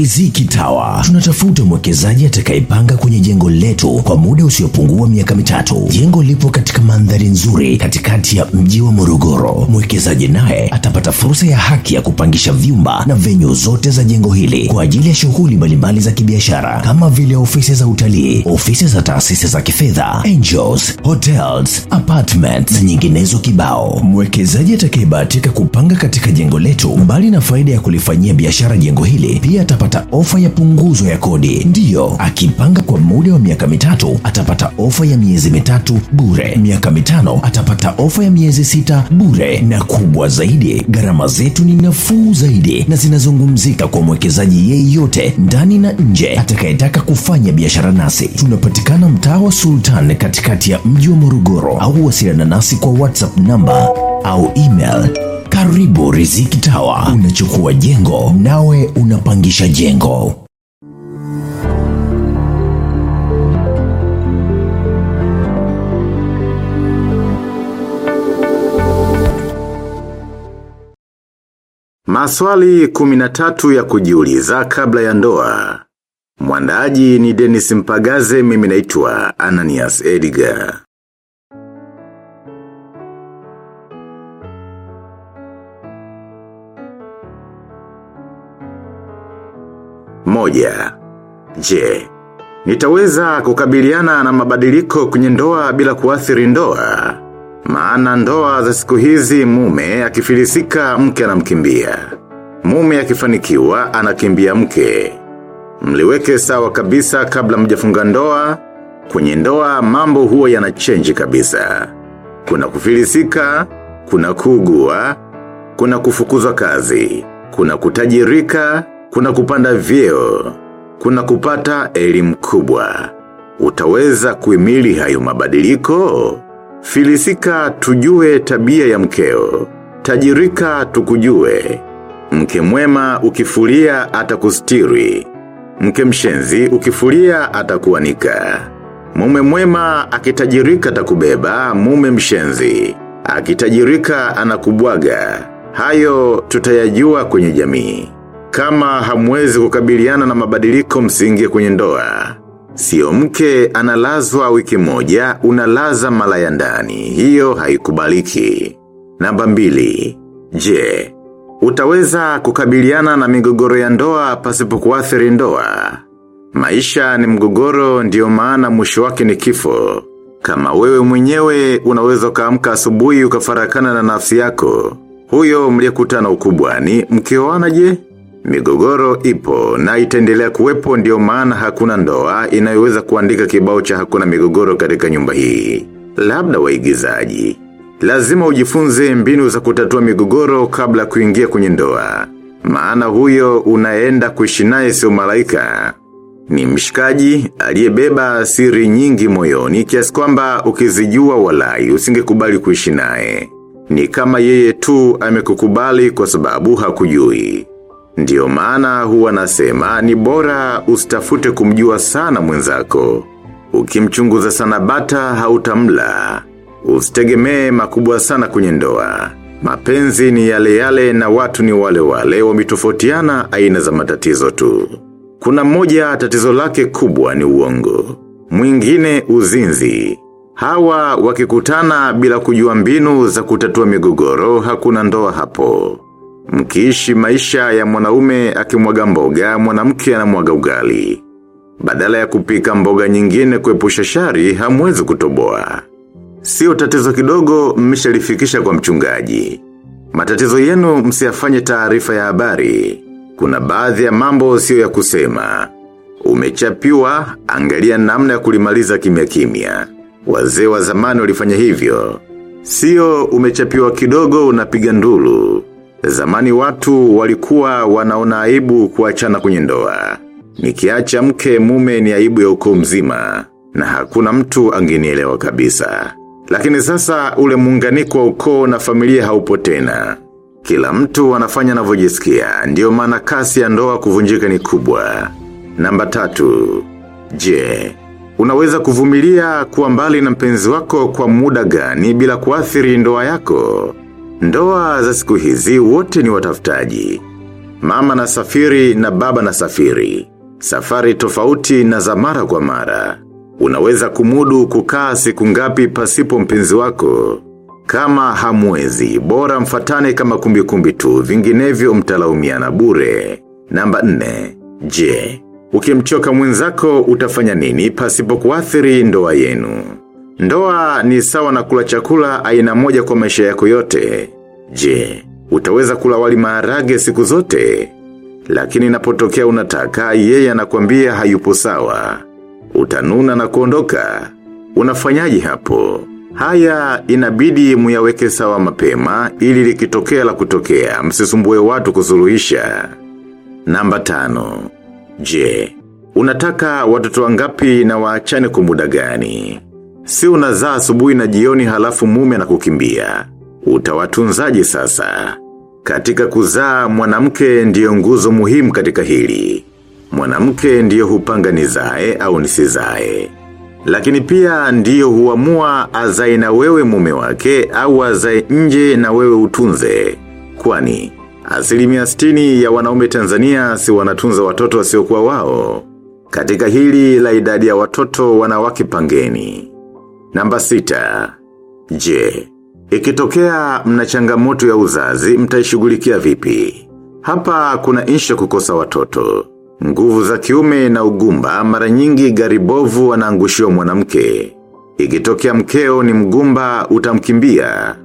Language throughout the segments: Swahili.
Riziki Tower. Tunatafuta mwekezaji atakayepanga kwenye jengo letu kwa muda usiopungua miaka mitatu. Jengo lipo katika mandhari nzuri katikati ya mji wa Morogoro. Mwekezaji naye atapata fursa ya haki ya kupangisha vyumba na venyu zote za jengo hili kwa ajili ya shughuli mbalimbali za kibiashara kama vile ofisi za utalii, ofisi za taasisi za kifedha, angels, hotels, apartments na nyinginezo kibao. Mwekezaji atakayebahatika kupanga katika jengo letu, mbali na faida ya kulifanyia biashara jengo hili, pia atapata ofa ya punguzo ya kodi. Ndiyo, akipanga kwa muda wa miaka mitatu atapata ofa ya miezi mitatu bure, miaka mitano atapata ofa ya miezi sita bure, na kubwa zaidi, gharama zetu ni nafuu zaidi na zinazungumzika kwa mwekezaji yeyote ndani na nje atakayetaka kufanya biashara nasi. Tunapatikana mtaa wa Sultan katikati ya mji wa Morogoro, au wasiliana nasi kwa WhatsApp namba au email karibu Riziki Tower. Unachukua jengo nawe unapangisha jengo. Maswali 13 ya kujiuliza kabla ya ndoa. Mwandaji ni Dennis Mpagaze mimi naitwa Ananias Edgar. Moja. Je, nitaweza kukabiliana na mabadiliko kwenye ndoa bila kuathiri ndoa? Maana ndoa za siku hizi mume akifilisika mke anamkimbia. Mume akifanikiwa anakimbia mke. Mliweke sawa kabisa kabla mjafunga ndoa, kwenye ndoa mambo huwa change kabisa. Kuna kufilisika, kuna kuugua, kuna kufukuzwa kazi, kuna kutajirika, kuna kupanda vyeo, kuna kupata elimu kubwa. Utaweza kuimili hayo mabadiliko? Filisika tujue tabia ya mkeo. Tajirika tukujue. Mke mwema ukifulia atakustiri. Mke mshenzi ukifulia atakuanika. Mume mwema akitajirika takubeba mume mshenzi. Akitajirika anakubwaga. Hayo tutayajua kwenye jamii. Kama hamwezi kukabiliana na mabadiliko msingi kwenye ndoa. Sio mke analazwa wiki moja, unalaza mala ya ndani. Hiyo haikubaliki. Namba mbili. Je, utaweza kukabiliana na migogoro ya ndoa pasipo kuathiri ndoa? Maisha ni mgogoro ndiyo maana mwisho wake ni kifo. Kama wewe mwenyewe unaweza ukaamka asubuhi ukafarakana na nafsi yako. Huyo mliyekutana ukubwani, mkioana je? Migogoro ipo na itaendelea kuwepo ndio maana hakuna ndoa inayoweza kuandika kibao cha hakuna migogoro katika nyumba hii. Labda waigizaji. Lazima ujifunze mbinu za kutatua migogoro kabla kuingia kwenye ndoa. Maana huyo unaenda kuishi naye sio malaika. Ni mshikaji aliyebeba siri nyingi moyoni kiasi kwamba ukizijua walai usingekubali kuishi naye. Ni kama yeye tu amekukubali kwa sababu hakujui. Ndiyo maana huwa nasema ni bora ustafute kumjua sana mwenzako. Ukimchunguza sana bata hautamla. Usitegemee makubwa sana kwenye ndoa. Mapenzi ni yale yale na watu ni wale wale wametofautiana aina za matatizo tu. Kuna mmoja tatizo lake kubwa ni uongo. Mwingine uzinzi. Hawa wakikutana bila kujua mbinu za kutatua migogoro hakuna ndoa hapo. Mkiishi maisha ya mwanaume akimwaga mboga, mwanamke anamwaga ugali. Badala ya kupika mboga nyingine kuepusha shari, hamwezi kutoboa. Sio tatizo kidogo mmeshalifikisha kwa mchungaji. Matatizo yenu msiyafanye taarifa ya habari. Kuna baadhi ya mambo sio ya kusema. Umechapiwa, angalia namna ya kulimaliza kimya kimya. Wazee wa zamani walifanya hivyo. Sio umechapiwa kidogo unapiga ndulu. Zamani watu walikuwa wanaona aibu kuachana kwenye ndoa. Nikiacha mke mume ni aibu ya ukoo mzima. Na hakuna mtu angenielewa kabisa. Lakini sasa ule muunganiko wa ukoo na familia haupo tena. Kila mtu anafanya anavyojisikia, ndio maana kasi ya ndoa kuvunjika ni kubwa. Namba tatu. Je, unaweza kuvumilia kuwa mbali na mpenzi wako kwa muda gani bila kuathiri ndoa yako? Ndoa za siku hizi wote ni watafutaji. Mama na safiri na baba na safiri. Safari tofauti na za mara kwa mara. Unaweza kumudu kukaa siku ngapi pasipo mpenzi wako. Kama hamwezi, bora mfatane kama kumbi kumbi tu, vinginevyo mtalaumiana bure. Namba nne, je, ukimchoka mwenzako utafanya nini pasipo kuathiri ndoa yenu? Ndoa ni sawa na kula chakula aina moja kwa maisha yako yote. Je, utaweza kula wali maharage siku zote? Lakini inapotokea unataka, yeye anakuambia hayupo sawa. Utanuna na kuondoka. Unafanyaji hapo? Haya inabidi muyaweke sawa mapema ili likitokea la kutokea msisumbue watu kusuluhisha. Namba tano. Je, unataka watoto wangapi na waachane kwa muda gani? Si unazaa asubuhi na jioni halafu mume na kukimbia. Utawatunzaji sasa. Katika kuzaa mwanamke ndiyo nguzo muhimu katika hili. Mwanamke ndiyo hupanga nizae au nisizae. Lakini pia ndiyo huamua azae na wewe mume wake au azae nje na wewe utunze. Kwani, asilimia sitini ya wanaume Tanzania si wanatunza watoto wasiokuwa wao. Katika hili la idadi ya watoto wanawake pangeni. Namba sita. Je, ikitokea mna changamoto ya uzazi mtaishughulikia vipi? Hapa kuna insha kukosa watoto. Nguvu za kiume na ugumba mara nyingi garibovu wanaangushiwa mwanamke. Ikitokea mkeo ni mgumba utamkimbia.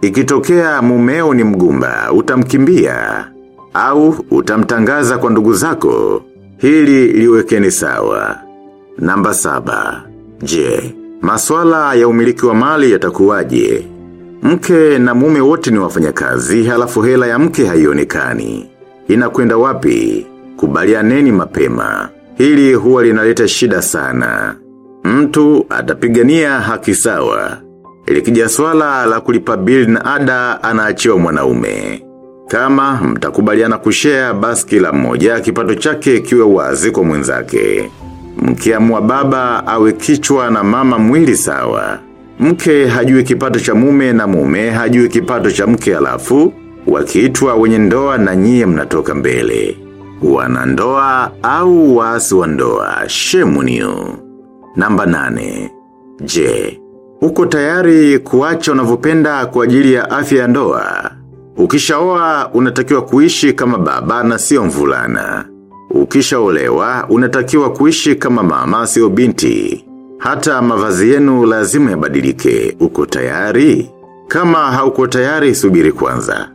Ikitokea mumeo ni mgumba utamkimbia. Au utamtangaza kwa ndugu zako. Hili liwekeni sawa. Namba saba. Je, maswala ya umiliki wa mali yatakuwaje? Mke na mume wote ni wafanyakazi halafu hela ya mke haionekani. Inakwenda wapi? Kubalianeni mapema. Hili huwa linaleta shida sana. Mtu atapigania haki sawa. Likija swala la kulipa bili na ada anaachiwa mwanaume. Kama mtakubaliana kushare basi kila mmoja kipato chake kiwe wazi kwa mwenzake. Mkiamua baba awe kichwa na mama mwili sawa. Mke hajui kipato cha mume na mume hajui kipato cha mke alafu, wakiitwa wenye ndoa na nyie mnatoka mbele. Wanandoa au waasi wa ndoa, niyo. Namba nane. Je, uko tayari kuacha unavyopenda kwa ajili ya afya ya ndoa? Ukishaoa unatakiwa kuishi kama baba na sio mvulana. Ukishaolewa unatakiwa kuishi kama mama sio binti. Hata mavazi yenu lazima yabadilike. Uko tayari? Kama hauko tayari subiri kwanza.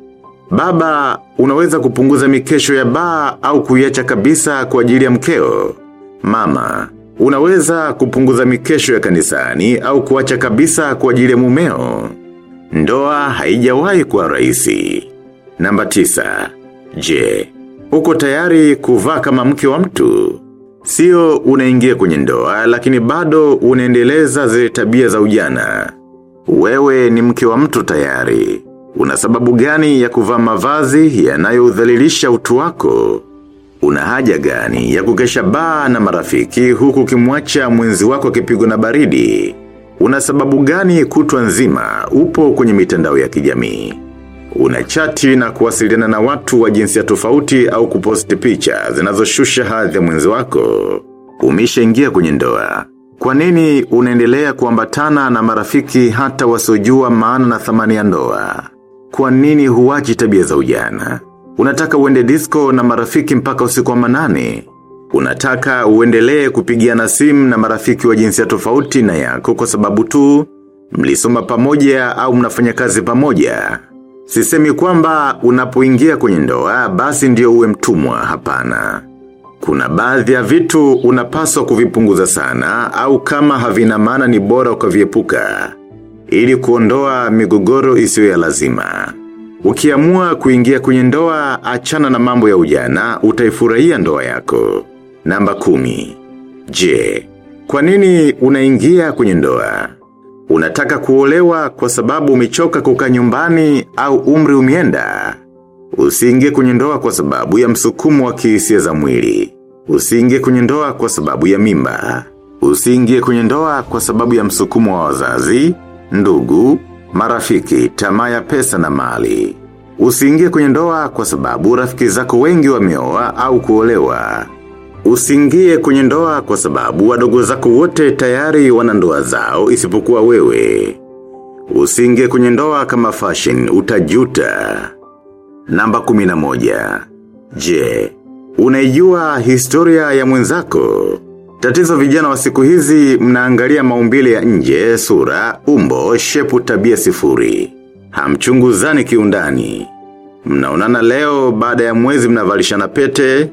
Baba, unaweza kupunguza mikesho ya baa au kuiacha kabisa kwa ajili ya mkeo. Mama, unaweza kupunguza mikesho ya kanisani au kuacha kabisa kwa ajili ya mumeo. Ndoa haijawahi kwa rahisi. Namba tisa. Je, uko tayari kuvaa kama mke wa mtu? Sio unaingia kwenye ndoa lakini bado unaendeleza zile tabia za ujana. Wewe ni mke wa mtu tayari. Una sababu gani ya kuvaa mavazi yanayoudhalilisha utu wako? Una haja gani ya kukesha baa na marafiki huku kimwacha mwenzi wako akipigwa na baridi? Una sababu gani kutwa nzima upo kwenye mitandao ya kijamii? Una chati na kuwasiliana na watu wa jinsia tofauti au kuposti picha zinazoshusha hadhi ya mwenzi wako? Umeshaingia kwenye ndoa. Kwa nini unaendelea kuambatana na marafiki hata wasiojua maana na thamani ya ndoa? Kwa nini huwachi tabia za ujana? Unataka uende disco na marafiki mpaka usiku wa manane? Unataka uendelee kupigiana simu na marafiki wa jinsia tofauti na yako kwa sababu tu mlisoma pamoja au mnafanya kazi pamoja? Sisemi kwamba unapoingia kwenye ndoa basi ndio uwe mtumwa hapana. Kuna baadhi ya vitu unapaswa kuvipunguza sana au kama havina maana ni bora ukaviepuka ili kuondoa migogoro isiyo ya lazima. Ukiamua kuingia kwenye ndoa achana na mambo ya ujana utaifurahia ndoa yako. Namba kumi. Je, kwa nini unaingia kwenye ndoa? Unataka kuolewa kwa sababu umechoka kukaa nyumbani au umri umienda. Usiingie kwenye ndoa kwa sababu ya msukumo wa kihisia za mwili. Usiingie kwenye ndoa kwa sababu ya mimba. Usiingie kwenye ndoa kwa sababu ya msukumo wa wazazi, ndugu, marafiki, tamaa ya pesa na mali. Usiingie kwenye ndoa kwa sababu rafiki zako wengi wameoa au kuolewa. Usiingie kwenye ndoa kwa sababu wadogo zako wote tayari wana ndoa zao isipokuwa wewe. Usingie kwenye ndoa kama fashion, utajuta. Namba kuminamoja. Je, unaijua historia ya mwenzako? Tatizo vijana wa siku hizi mnaangalia maumbile ya nje, sura, umbo, shepu tabia sifuri. Hamchunguzani kiundani. Mnaonana leo baada ya mwezi mnavalishana pete,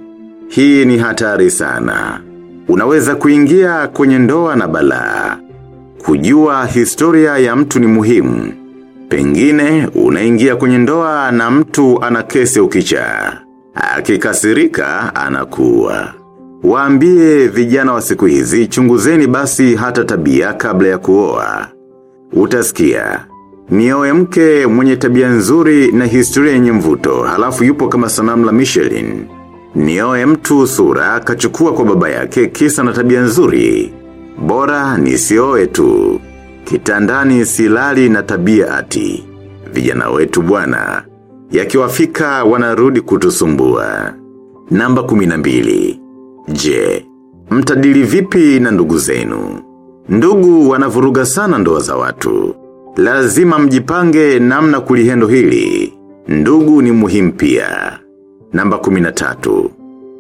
hii ni hatari sana. Unaweza kuingia kwenye ndoa na balaa. Kujua historia ya mtu ni muhimu. Pengine unaingia kwenye ndoa na mtu ana kesi ukichaa. Akikasirika anakuwa. Waambie vijana wa siku hizi chunguzeni basi hata tabia kabla ya kuoa. Utasikia. Nioe mke mwenye tabia nzuri na historia yenye mvuto halafu yupo kama sanamu la Michelin. Nioe mtu sura kachukua kwa baba yake kisa na tabia nzuri. Bora nisioe tu. Kitandani silali na tabia ati. Vijana wetu bwana. Yakiwafika wanarudi kutusumbua. Namba kuminambili. Je, mtadili vipi na ndugu zenu? Ndugu wanavuruga sana ndoa za watu. Lazima mjipange namna kulihendo hili. Ndugu ni muhimu pia. Namba kuminatatu.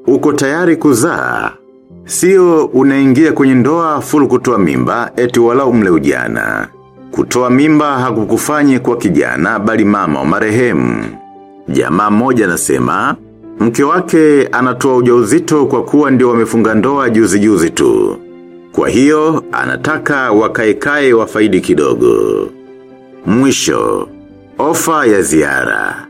Uko tayari kuzaa? Sio unaingia kwenye ndoa full kutoa mimba eti wala umle ujana. Kutoa mimba hakukufanye kwa kijana bali mama wa marehemu. Jamaa mmoja anasema mke wake anatoa ujauzito kwa kuwa ndio wamefunga ndoa juzi juzi tu. Kwa hiyo, anataka wakaekae wafaidi kidogo. Mwisho, ofa ya ziara.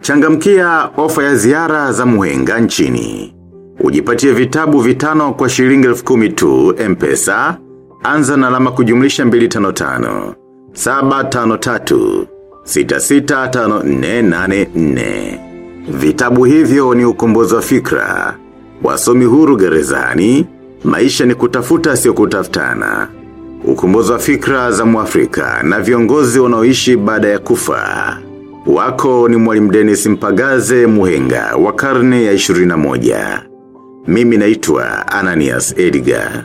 Changamkia ofa ya ziara za muhenga nchini. Ujipatie vitabu vitano kwa shilingi elfu kumi tu, mpesa, anza na alama kujumlisha 255. 753 665484 Vitabu hivyo ni ukombozi wa fikra. Wasomi huru gerezani, maisha ni kutafuta sio kutafutana. Ukombozi wa fikra za muafrika na viongozi wanaoishi baada ya kufa. Wako ni mwalimu Dennis Mpagaze Muhenga wa karne ya 21. Mimi naitwa Ananias Edgar.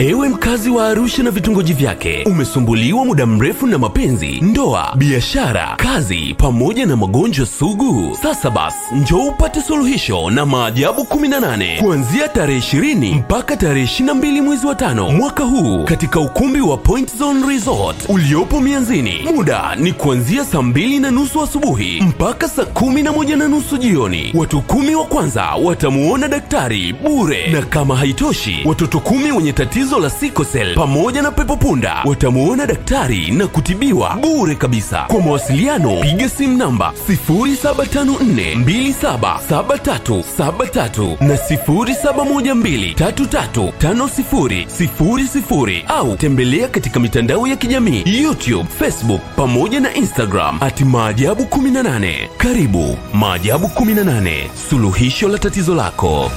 Ewe mkazi wa Arusha na vitongoji vyake, umesumbuliwa muda mrefu na mapenzi, ndoa, biashara, kazi, pamoja na magonjwa sugu. Sasa basi, njoo upate suluhisho na maajabu 18 kuanzia tarehe 20 mpaka tarehe 22 mwezi wa tano mwaka huu katika ukumbi wa Point Zone Resort uliopo Mianzini. Muda ni kuanzia saa mbili na nusu asubuhi mpaka saa kumi na moja na nusu jioni. Watu kumi wa kwanza watamuona daktari bure, na kama haitoshi, watoto kumi wenye tatizo la sikosel pamoja na pepo punda watamuona daktari na kutibiwa bure kabisa. Kwa mawasiliano, piga simu namba 0754277373 na 0712335000 au tembelea katika mitandao ya kijamii YouTube, Facebook pamoja na Instagram ati maajabu 18. Karibu Maajabu 18, suluhisho la tatizo lako.